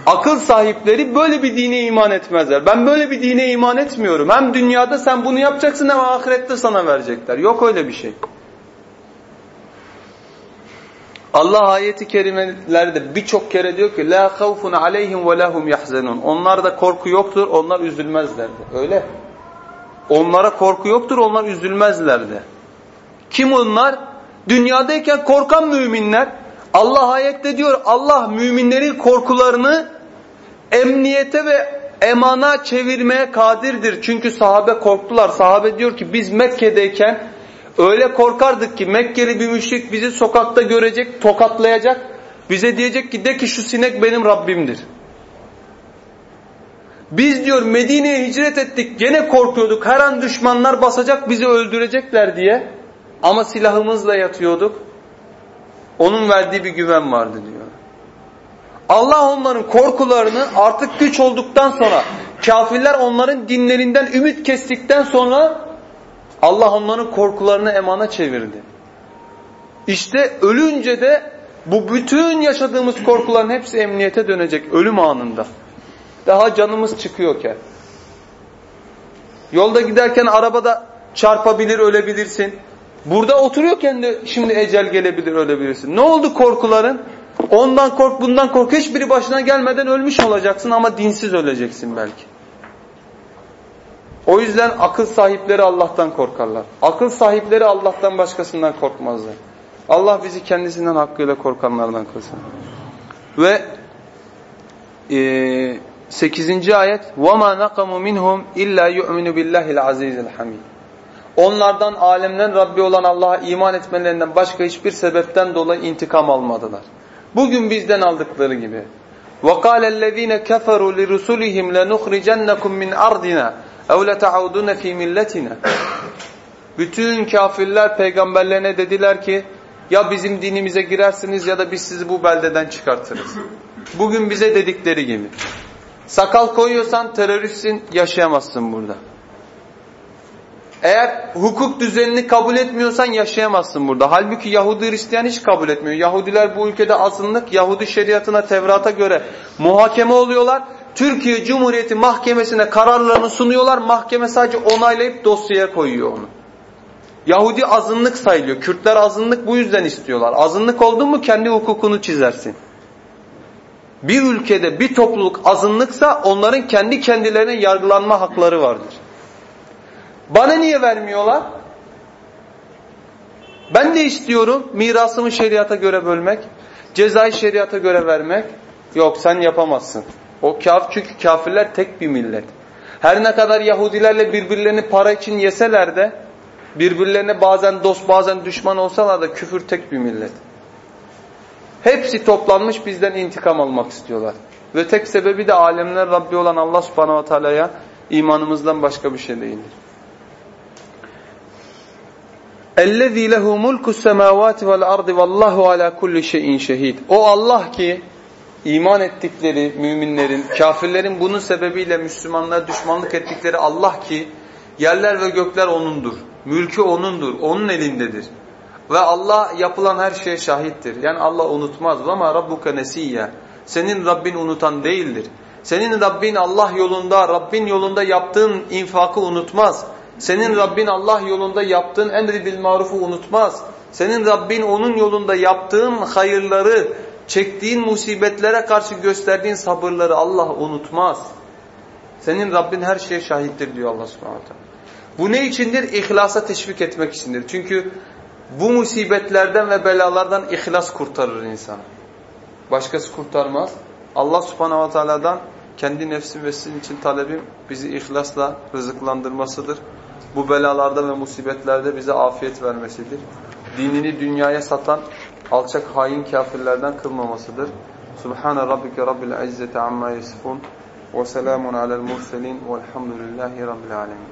Akıl sahipleri böyle bir dine iman etmezler. Ben böyle bir dine iman etmiyorum. Hem dünyada sen bunu yapacaksın hem ahirette sana verecekler. Yok öyle bir şey. Allah ayeti kerimelerde birçok kere diyor ki la havfun aleyhim ve lahum yahzenun. Onlarda korku yoktur, onlar üzülmezlerdi. Öyle. Onlara korku yoktur, onlar üzülmezlerdi. Kim onlar? Dünyadayken korkan müminler. Allah ayette diyor Allah müminlerin korkularını emniyete ve emana çevirmeye kadirdir. Çünkü sahabe korktular. Sahabe diyor ki biz Mekke'deyken öyle korkardık ki Mekkeli bir müşrik bizi sokakta görecek, tokatlayacak. Bize diyecek ki de ki şu sinek benim Rabbimdir. Biz diyor Medine'ye hicret ettik gene korkuyorduk. Her an düşmanlar basacak bizi öldürecekler diye. Ama silahımızla yatıyorduk. Onun verdiği bir güven vardı diyor. Allah onların korkularını artık güç olduktan sonra kafirler onların dinlerinden ümit kestikten sonra Allah onların korkularını emana çevirdi. İşte ölünce de bu bütün yaşadığımız korkuların hepsi emniyete dönecek ölüm anında. Daha canımız çıkıyorken. Yolda giderken arabada çarpabilir, ölebilirsin. Burada oturuyorken de şimdi ecel gelebilir, ölebilirsin. Ne oldu korkuların? Ondan kork, bundan kork. Hiçbiri başına gelmeden ölmüş olacaksın ama dinsiz öleceksin belki. O yüzden akıl sahipleri Allah'tan korkarlar. Akıl sahipleri Allah'tan başkasından korkmazlar. Allah bizi kendisinden hakkıyla korkanlardan kılsın. Ve e, 8. ayet وَمَا نَقَمُ مِنْهُمْ اِلَّا يُؤْمِنُ بِاللّٰهِ الْعَز۪يزِ الْحَمِيدِ Onlardan alemden Rabbi olan Allah'a iman etmelerinden başka hiçbir sebepten dolayı intikam almadılar. Bugün bizden aldıkları gibi. وَقَالَ الَّذ۪ينَ كَفَرُوا لِرُسُلِهِمْ لَنُخْرِجَنَّكُمْ مِنْ أَرْضِنَا اَوْ لَتَعُودُونَ ف۪ي مِلَّتِنَا Bütün kafirler peygamberlerine dediler ki ya bizim dinimize girersiniz ya da biz sizi bu beldeden çıkartırız. Bugün bize dedikleri gibi. Sakal koyuyorsan teröristsin yaşayamazsın burada. Eğer hukuk düzenini kabul etmiyorsan yaşayamazsın burada. Halbuki Yahudi Hristiyan hiç kabul etmiyor. Yahudiler bu ülkede azınlık, Yahudi şeriatına, Tevrat'a göre muhakeme oluyorlar. Türkiye Cumhuriyeti Mahkemesi'ne kararlarını sunuyorlar. Mahkeme sadece onaylayıp dosyaya koyuyor onu. Yahudi azınlık sayılıyor. Kürtler azınlık bu yüzden istiyorlar. Azınlık oldun mu kendi hukukunu çizersin. Bir ülkede bir topluluk azınlıksa onların kendi kendilerine yargılanma hakları vardır. Bana niye vermiyorlar? Ben de istiyorum mirasımı şeriata göre bölmek, cezayı şeriata göre vermek. Yok sen yapamazsın. O kaf çünkü kafirler tek bir millet. Her ne kadar Yahudilerle birbirlerini para için yeseler de birbirlerine bazen dost bazen düşman olsalar da küfür tek bir millet. Hepsi toplanmış bizden intikam almak istiyorlar. Ve tek sebebi de alemler Rabbi olan Allah subhanahu ve teala'ya imanımızdan başka bir şey değildir. اَلَّذ۪ي لَهُ مُلْكُ السَّمَاوَاتِ وَالْاَرْضِ وَاللّٰهُ عَلَى كُلِّ شَيْءٍ شَهِيدٍ O Allah ki iman ettikleri müminlerin, kafirlerin bunun sebebiyle Müslümanlara düşmanlık ettikleri Allah ki yerler ve gökler O'nundur. Mülkü O'nundur. O'nun elindedir. Ve Allah yapılan her şeye şahittir. Yani Allah unutmaz. وَمَا رَبُّكَ نَسِيَّ Senin Rabbin unutan değildir. Senin Rabbin Allah yolunda, Rabbin yolunda yaptığın infakı unutmaz. Senin Rabbin Allah yolunda yaptığın emri bil marufu unutmaz. Senin Rabbin onun yolunda yaptığın hayırları, çektiğin musibetlere karşı gösterdiğin sabırları Allah unutmaz. Senin Rabbin her şeye şahittir diyor Allah subhanahu teala. Bu ne içindir? İhlasa teşvik etmek içindir. Çünkü bu musibetlerden ve belalardan ihlas kurtarır insanı. Başkası kurtarmaz. Allah subhanahu teala'dan kendi nefsim ve sizin için talebim bizi ihlasla rızıklandırmasıdır. Bu belalarda ve musibetlerde bize afiyet vermesidir. Dinini dünyaya satan alçak hain kafirlerden kılmamasıdır. Subhane rabbike rabbil izzeti amma yasifun ve selamun alel murselin velhamdülillahi rabbil alemin.